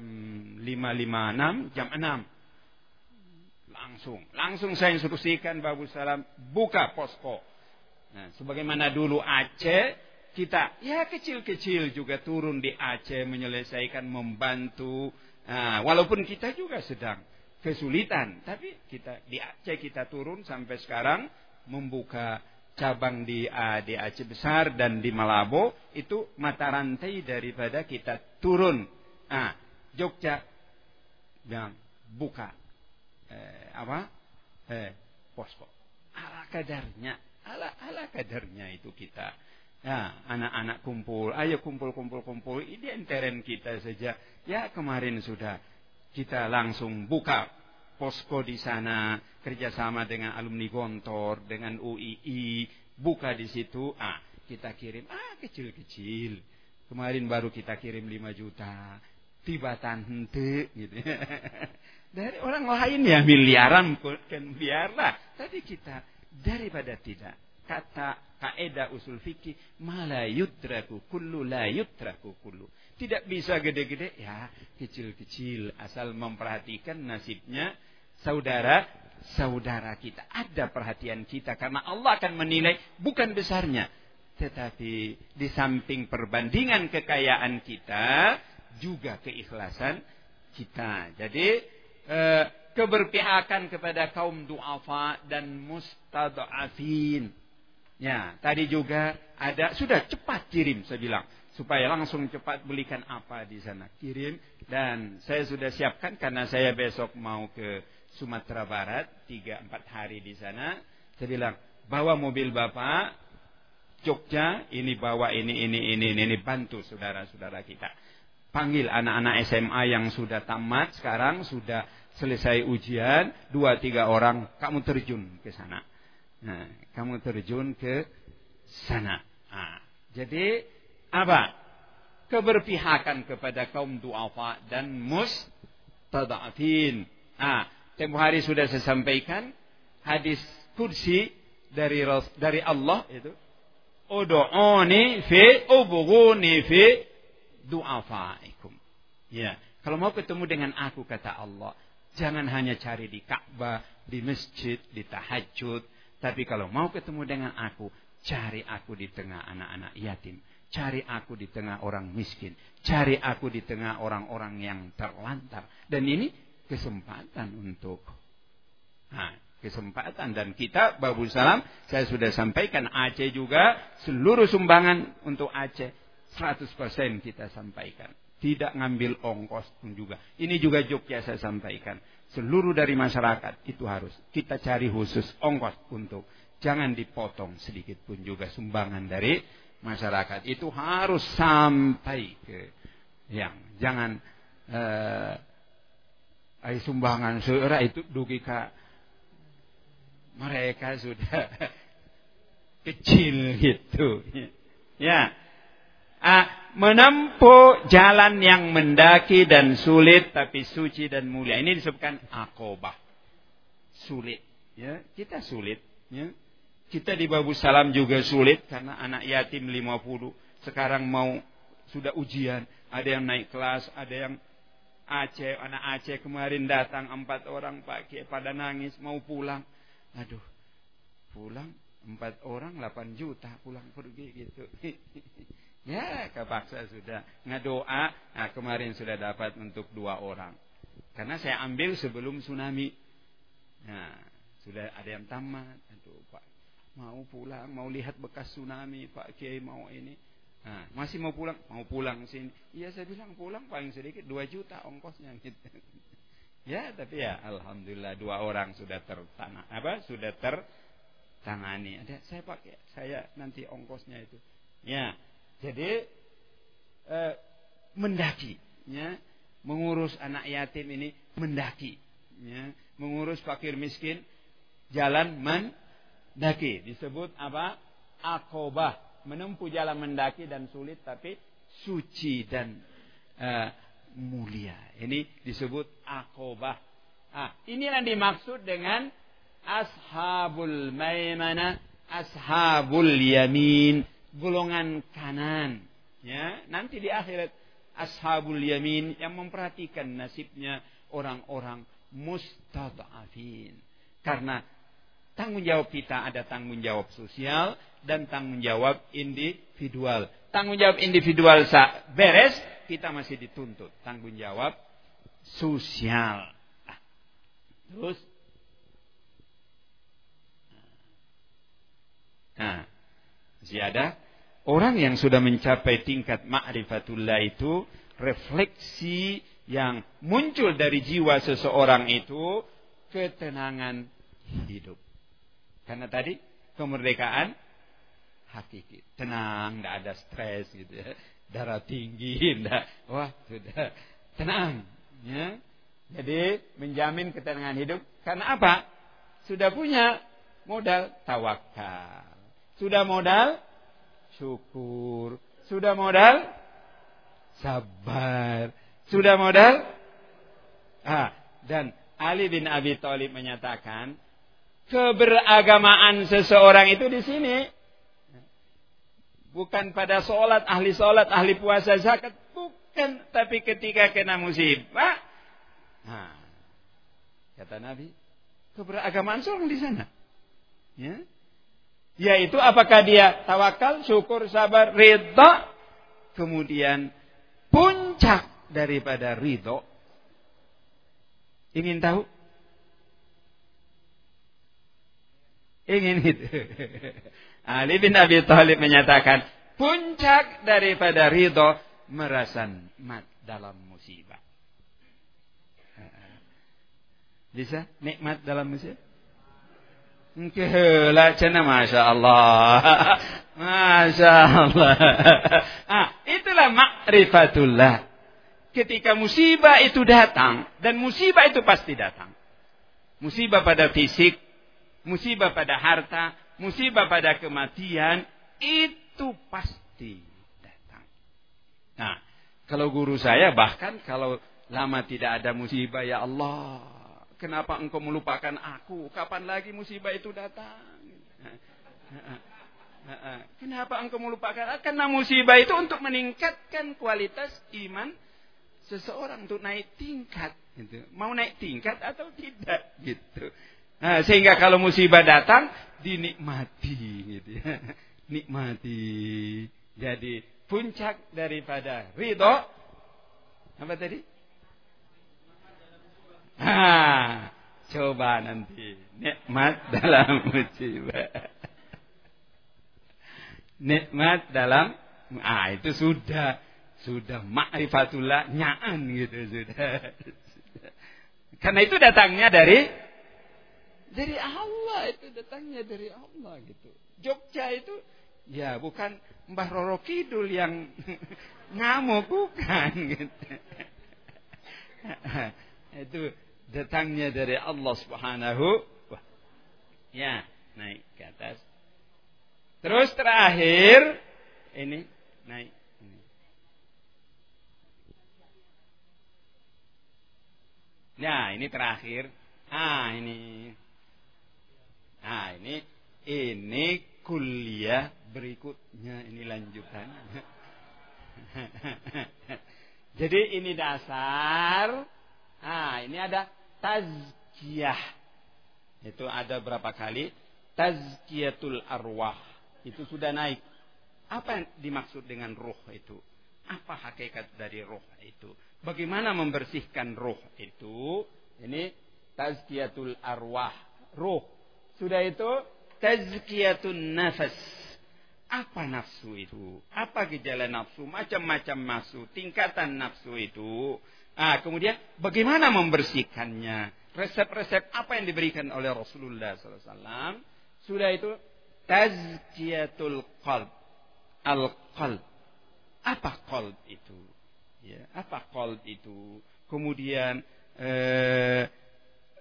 5.56, jam 6. Langsung, langsung saya instruksikan Babu Salam buka posko. Nah, sebagaimana dulu Aceh kita ya kecil-kecil juga turun di Aceh menyelesaikan membantu Nah, walaupun kita juga sedang kesulitan. Tapi kita di Aceh kita turun sampai sekarang membuka cabang di uh, di Aceh besar dan di Malabo itu mata rantai daripada kita turun. Ah, Jogja yang buka eh, apa? Eh, posko. Ala kadarnya, ala ala kadarnya itu kita. Ya, anak-anak kumpul, ayo kumpul kumpul kumpul. Ini enteren kita saja. Ya, kemarin sudah kita langsung buka posko di sana kerjasama dengan alumni Gontor dengan UII buka di situ. Ah kita kirim ah kecil-kecil. Kemarin baru kita kirim 5 juta. Tiba hente gitu. Dari orang lain ya miliaran kan biarlah tapi kita daripada tidak. Kata kaedah usul fikih mala yudraku kullu la yudraku kullu. Tidak bisa gede-gede, ya kecil-kecil. Asal memperhatikan nasibnya saudara-saudara kita. Ada perhatian kita. Karena Allah akan menilai bukan besarnya. Tetapi di samping perbandingan kekayaan kita, juga keikhlasan kita. Jadi eh, keberpihakan kepada kaum duafa dan mustadafin. Ya, tadi juga ada sudah cepat kirim saya bilang supaya langsung cepat belikan apa di sana. Kirim dan saya sudah siapkan karena saya besok mau ke Sumatera Barat tiga empat hari di sana. Saya bilang bawa mobil bapak Jogja ini bawa ini ini ini ini, ini bantu saudara-saudara kita. Panggil anak-anak SMA yang sudah tamat sekarang sudah selesai ujian dua tiga orang kamu terjun ke sana. Nah, kamu terjun ke sana. Nah, jadi apa? Keberpihakan kepada kaum duafa dan mustadafin. Ah, tempo hari sudah saya sampaikan hadis kursi dari dari Allah itu. Udu'uni fi ubghuni fi du'afaikum. Ya, kalau mau ketemu dengan aku kata Allah, jangan hanya cari di Ka'bah, di masjid, di tahajud, tapi kalau mau ketemu dengan aku, cari aku di tengah anak-anak yatim. Cari aku di tengah orang miskin. Cari aku di tengah orang-orang yang terlantar. Dan ini kesempatan untuk nah, kesempatan dan kita Babu Salam saya sudah sampaikan Aceh juga seluruh sumbangan untuk Aceh 100% kita sampaikan. Tidak ngambil ongkos pun juga. Ini juga Jogja saya sampaikan. Seluruh dari masyarakat itu harus kita cari khusus ongkos untuk jangan dipotong sedikit pun juga sumbangan dari masyarakat itu harus sampai ke yang jangan eh, ay sumbangan seura itu dugi ka mereka sudah kecil gitu. Ya. Ah, menempuh jalan yang mendaki dan sulit tapi suci dan mulia. Ini disebutkan akobah. Sulit. Ya kita sulit. Ya. Kita di Babu Salam juga sulit karena anak yatim 50. Sekarang mau sudah ujian. Ada yang naik kelas, ada yang Aceh, anak Aceh kemarin datang empat orang pakai pada nangis mau pulang. Aduh, pulang empat orang 8 juta pulang pergi gitu. ya, kepaksa sudah ngadoa. Nah, kemarin sudah dapat untuk dua orang. Karena saya ambil sebelum tsunami. Nah, sudah ada yang tamat. Aduh, Pak, mau pulang, mau lihat bekas tsunami, Pak Kiai mau ini. Nah, masih mau pulang, mau pulang sini. Iya saya bilang pulang paling sedikit 2 juta ongkosnya gitu. ya, tapi ya alhamdulillah dua orang sudah tertanah apa? Sudah tertangani. Ada saya pakai, saya nanti ongkosnya itu. Ya. Jadi eh, mendaki, ya. Mengurus anak yatim ini mendaki, ya. Mengurus fakir miskin jalan mendaki disebut apa? Akobah menempuh jalan mendaki dan sulit tapi suci dan uh, mulia. Ini disebut akobah. Ah, ini yang dimaksud dengan ashabul maimana, ashabul yamin, golongan kanan. Ya, nanti di akhirat ashabul yamin yang memperhatikan nasibnya orang-orang mustadafin. Karena tanggung jawab kita ada tanggung jawab sosial, dan tanggung jawab individual. Tanggung jawab individual beres, kita masih dituntut tanggung jawab sosial. Nah, terus, nah, masih ada orang yang sudah mencapai tingkat ma'rifatullah itu refleksi yang muncul dari jiwa seseorang itu ketenangan hidup. Karena tadi kemerdekaan hakiki. Tenang, tidak ada stres gitu ya. Darah tinggi, tidak. Wah, sudah tenang. Ya. Jadi menjamin ketenangan hidup karena apa? Sudah punya modal tawakal. Sudah modal syukur. Sudah modal sabar. Sudah modal ah, dan Ali bin Abi Thalib menyatakan keberagamaan seseorang itu di sini Bukan pada sholat, ahli sholat, ahli puasa, zakat. Bukan. Tapi ketika kena musibah. Nah, kata Nabi. Keberagamaan seorang di sana. Ya. Yaitu apakah dia tawakal, syukur, sabar, ridho. Kemudian puncak daripada ridho. Ingin tahu? Ingin itu. Ali bin Abi Thalib menyatakan, puncak daripada ridho merasa nikmat dalam musibah. Bisa nikmat dalam musibah? Kehelah cina Masya Allah. Masya Allah. Ah, itulah makrifatullah. Ketika musibah itu datang. Dan musibah itu pasti datang. Musibah pada fisik. Musibah pada harta musibah pada kematian itu pasti datang. Nah, kalau guru saya bahkan kalau lama tidak ada musibah ya Allah, kenapa engkau melupakan aku? Kapan lagi musibah itu datang? Kenapa engkau melupakan? Karena musibah itu untuk meningkatkan kualitas iman seseorang untuk naik tingkat. Gitu. Mau naik tingkat atau tidak gitu. Nah, sehingga kalau musibah datang dinikmati gitu ya. Nikmati. Jadi puncak daripada ridho apa tadi? Ha, coba nanti nikmat dalam musibah. Nikmat dalam ah itu sudah sudah ma'rifatullah nyaan gitu sudah. Karena itu datangnya dari dari Allah itu datangnya dari Allah gitu. Jogja itu ya bukan Mbah Roro Kidul yang ngamuk bukan gitu. itu datangnya dari Allah Subhanahu Ya, naik ke atas. Terus terakhir ini naik. Nah, ini terakhir. Ah, ini Nah, ini ini kuliah berikutnya ini lanjutan. Jadi ini dasar. Nah, ini ada tazkiyah. Itu ada berapa kali? Tazkiyatul arwah. Itu sudah naik. Apa yang dimaksud dengan ruh itu? Apa hakikat dari ruh itu? bagaimana membersihkan roh itu? Ini tazkiyatul arwah, roh. Sudah itu tazkiyatun nafas. Apa nafsu itu? Apa gejala nafsu? Macam-macam nafsu, tingkatan nafsu itu. Ah, kemudian bagaimana membersihkannya? Resep-resep apa yang diberikan oleh Rasulullah SAW? Sudah itu tazkiyatul qalb. Al-qalb. Apa qalb itu? Ya, apa qalb itu? Kemudian eh,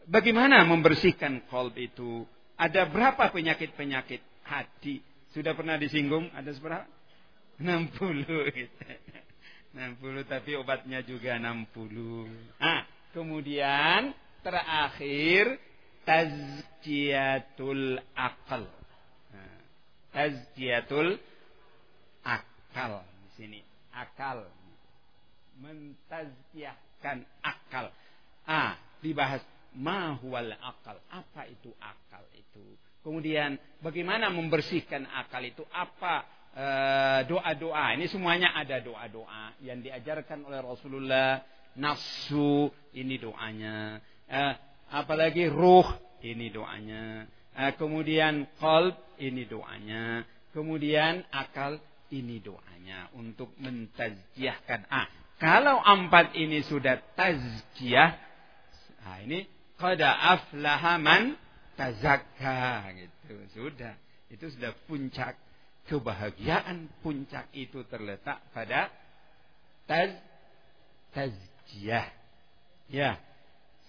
bagaimana membersihkan qalb itu? Ada berapa penyakit-penyakit hati? Sudah pernah disinggung? Ada seberapa? 60 60 tapi obatnya juga 60. Ah, kemudian terakhir tazkiyatul akal. Nah, tazkiyatul akal di sini. Akal. Mentazkiyahkan akal. Ah, dibahas mahwal akal. Apa itu akal itu? Kemudian bagaimana membersihkan akal itu? Apa eh, doa-doa? Ini semuanya ada doa-doa yang diajarkan oleh Rasulullah. Nafsu ini doanya. Uh, apalagi ruh ini doanya. Uh, kemudian qalb ini doanya. Kemudian akal ini doanya untuk mentazkiyahkan. Ah, kalau empat ini sudah tazkiyah, nah ini qada aflaha man tazakka gitu. Sudah. Itu sudah puncak kebahagiaan puncak itu terletak pada taz tazkiyah. Ya,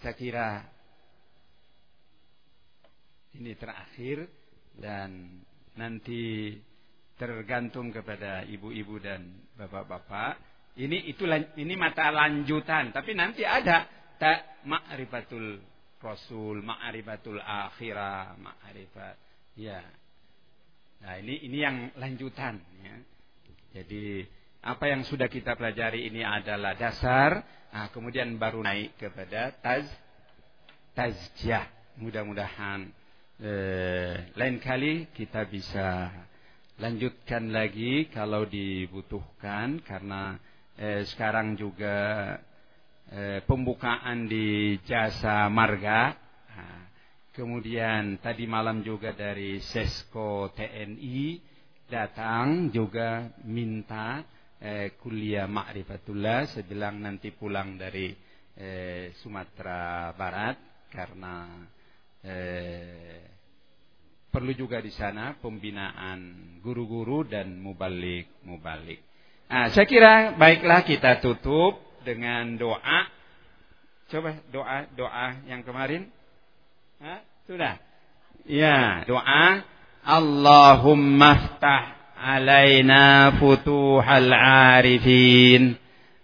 saya kira ini terakhir dan nanti tergantung kepada ibu-ibu dan bapak-bapak. Ini itu ini mata lanjutan, tapi nanti ada tak ma'rifatul Rasul, ma'rifatul akhirah, ma'rifat. Ya. Nah, ini ini yang lanjutan ya. Jadi apa yang sudah kita pelajari ini adalah dasar, nah, kemudian baru naik kepada taz tazkiyah. Mudah-mudahan eh, lain kali kita bisa lanjutkan lagi kalau dibutuhkan karena eh, sekarang juga Eh, pembukaan di jasa marga. Kemudian tadi malam juga dari Sesko TNI datang juga minta eh, kuliah Ma'rifatullah sebilang nanti pulang dari eh, Sumatera Barat karena perlu juga di sana pembinaan guru-guru dan mubalik mubalik. Nah, saya kira baiklah kita tutup dengan doa. Coba doa doa yang kemarin. Hah? Sudah. Ya, doa Allahumma ftah alaina futuhal arifin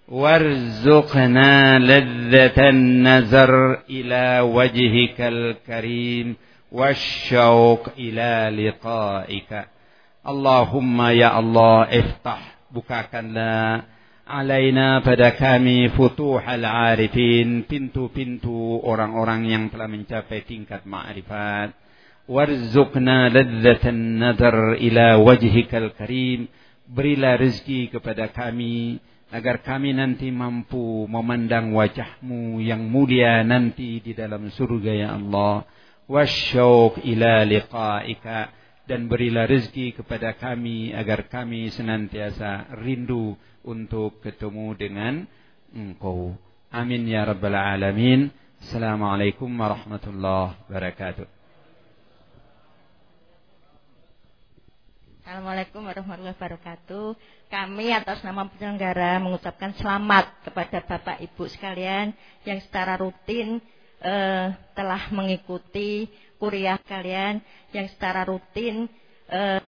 warzuqna ladzatan nazar ila wajhikal karim wasyauq ila liqa'ika Allahumma ya Allah iftah bukakanlah alaina pada kami futuhal arifin pintu-pintu orang-orang yang telah mencapai tingkat ma'rifat. Warzuqna ladzatan nadar ila wajhikal karim. Berilah rezeki kepada kami agar kami nanti mampu memandang wajahmu yang mulia nanti di dalam surga ya Allah. Wasyauq ila liqa'ika dan berilah rezeki kepada kami agar kami senantiasa rindu untuk ketemu dengan engkau. Amin ya rabbal alamin. Assalamualaikum warahmatullahi wabarakatuh. Assalamualaikum warahmatullahi wabarakatuh. Kami atas nama penyelenggara mengucapkan selamat kepada Bapak Ibu sekalian yang secara rutin eh, telah mengikuti kuliah kalian yang secara rutin eh,